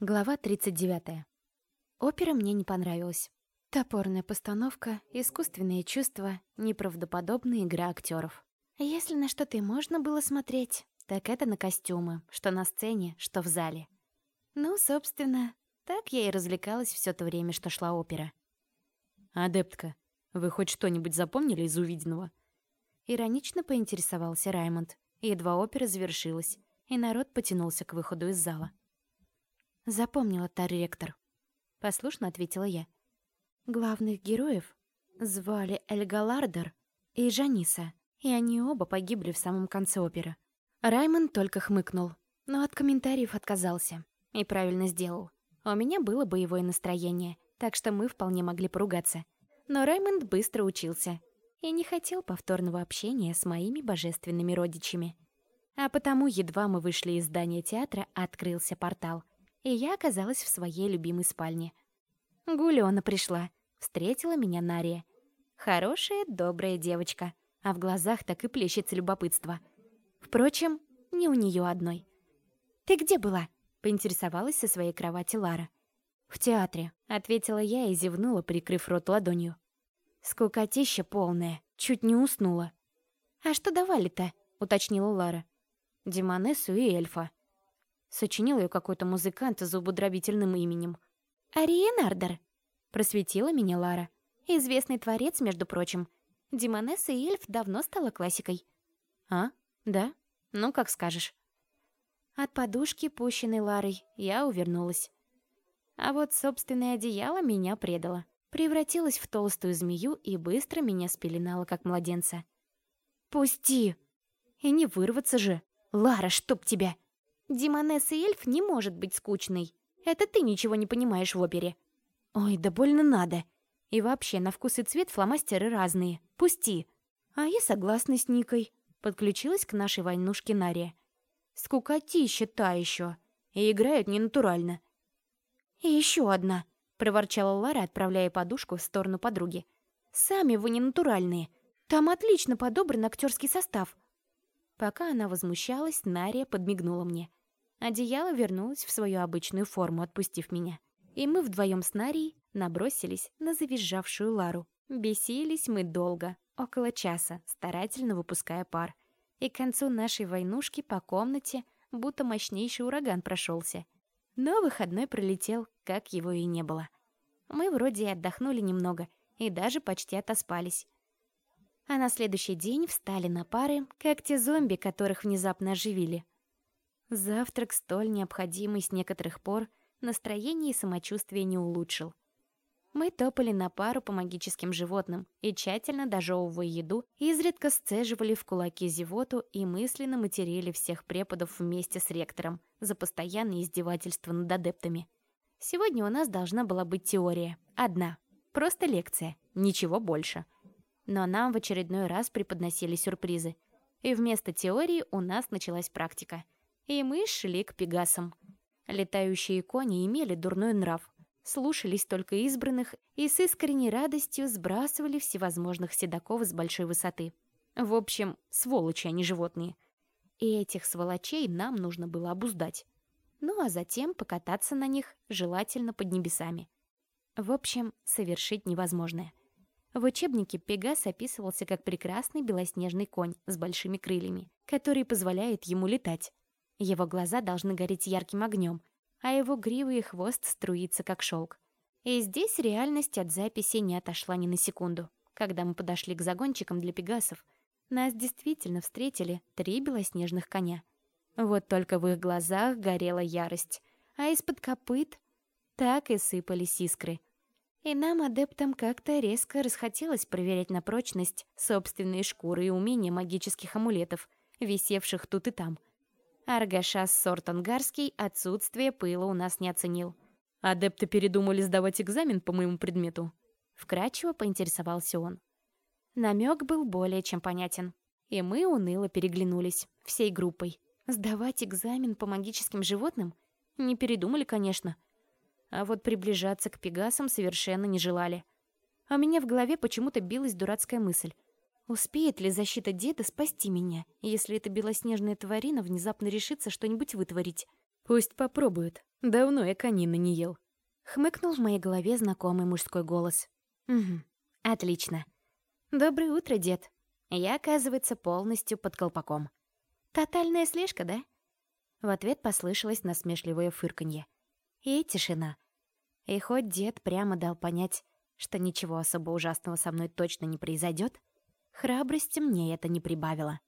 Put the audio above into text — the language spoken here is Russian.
Глава 39. Опера мне не понравилась. Топорная постановка, искусственные чувства, неправдоподобная игра актеров. Если на что-то и можно было смотреть, так это на костюмы, что на сцене, что в зале. Ну, собственно, так я и развлекалась все то время, что шла опера. «Адептка, вы хоть что-нибудь запомнили из увиденного?» Иронично поинтересовался Раймонд, едва опера завершилась, и народ потянулся к выходу из зала. «Запомнила, Тарректор», — послушно ответила я. «Главных героев звали Эльгалардер и Жаниса, и они оба погибли в самом конце оперы». Раймонд только хмыкнул, но от комментариев отказался. И правильно сделал. У меня было боевое настроение, так что мы вполне могли поругаться. Но Раймонд быстро учился и не хотел повторного общения с моими божественными родичами. А потому, едва мы вышли из здания театра, открылся портал — и я оказалась в своей любимой спальне. Гулёна пришла, встретила меня Нария. Хорошая, добрая девочка, а в глазах так и плещется любопытство. Впрочем, не у неё одной. «Ты где была?» — поинтересовалась со своей кровати Лара. «В театре», — ответила я и зевнула, прикрыв рот ладонью. Скукотища полная, чуть не уснула. «А что давали-то?» — уточнила Лара. «Демонессу и эльфа», Сочинил ее какой-то музыкант с зубодробительным именем. «Ариенардер», — просветила меня Лара. «Известный творец, между прочим. Демонесса и эльф давно стала классикой». «А? Да? Ну, как скажешь». От подушки, пущенной Ларой, я увернулась. А вот собственное одеяло меня предало. Превратилась в толстую змею и быстро меня спеленала, как младенца. «Пусти!» «И не вырваться же! Лара, чтоб тебя!» Демонесса и эльф не может быть скучной. Это ты ничего не понимаешь в опере. Ой, да больно надо. И вообще, на вкус и цвет фломастеры разные. Пусти. А я согласна с Никой. Подключилась к нашей войнушке Нария. Скукотища та еще. И играют ненатурально. И еще одна, проворчала Лара, отправляя подушку в сторону подруги. Сами вы ненатуральные. Там отлично подобран актерский состав. Пока она возмущалась, Нария подмигнула мне. Одеяло вернулось в свою обычную форму, отпустив меня. И мы вдвоем с Нарией набросились на завизжавшую Лару. Бесились мы долго, около часа, старательно выпуская пар. И к концу нашей войнушки по комнате будто мощнейший ураган прошелся. Но выходной пролетел, как его и не было. Мы вроде и отдохнули немного, и даже почти отоспались. А на следующий день встали на пары, как те зомби, которых внезапно оживили. Завтрак, столь необходимый с некоторых пор, настроение и самочувствие не улучшил. Мы топали на пару по магическим животным и, тщательно дожевывая еду, изредка сцеживали в кулаки зевоту и мысленно материли всех преподов вместе с ректором за постоянное издевательство над адептами. Сегодня у нас должна была быть теория. Одна. Просто лекция. Ничего больше. Но нам в очередной раз преподносили сюрпризы. И вместо теории у нас началась практика — и мы шли к пегасам. Летающие кони имели дурной нрав, слушались только избранных и с искренней радостью сбрасывали всевозможных седаков с большой высоты. В общем, сволочи, а не животные. И этих сволочей нам нужно было обуздать. Ну а затем покататься на них, желательно под небесами. В общем, совершить невозможное. В учебнике Пегас описывался как прекрасный белоснежный конь с большими крыльями, который позволяет ему летать. Его глаза должны гореть ярким огнем, а его грива и хвост струится, как шелк. И здесь реальность от записи не отошла ни на секунду. Когда мы подошли к загончикам для пегасов, нас действительно встретили три белоснежных коня. Вот только в их глазах горела ярость, а из-под копыт так и сыпались искры. И нам, адептам, как-то резко расхотелось проверять на прочность собственные шкуры и умения магических амулетов, висевших тут и там — Аргашас Сортонгарский отсутствие пыла у нас не оценил. «Адепты передумали сдавать экзамен по моему предмету?» Вкратчиво поинтересовался он. Намек был более чем понятен. И мы уныло переглянулись, всей группой. Сдавать экзамен по магическим животным? Не передумали, конечно. А вот приближаться к пегасам совершенно не желали. А у меня в голове почему-то билась дурацкая мысль. Успеет ли защита деда спасти меня, если эта белоснежная тварина внезапно решится что-нибудь вытворить? Пусть попробуют. Давно я конины не ел. Хмыкнул в моей голове знакомый мужской голос. Угу, отлично. Доброе утро, дед. Я, оказывается, полностью под колпаком. Тотальная слежка, да? В ответ послышалось насмешливое фырканье. И тишина. И хоть дед прямо дал понять, что ничего особо ужасного со мной точно не произойдет, храбрости мне это не прибавило.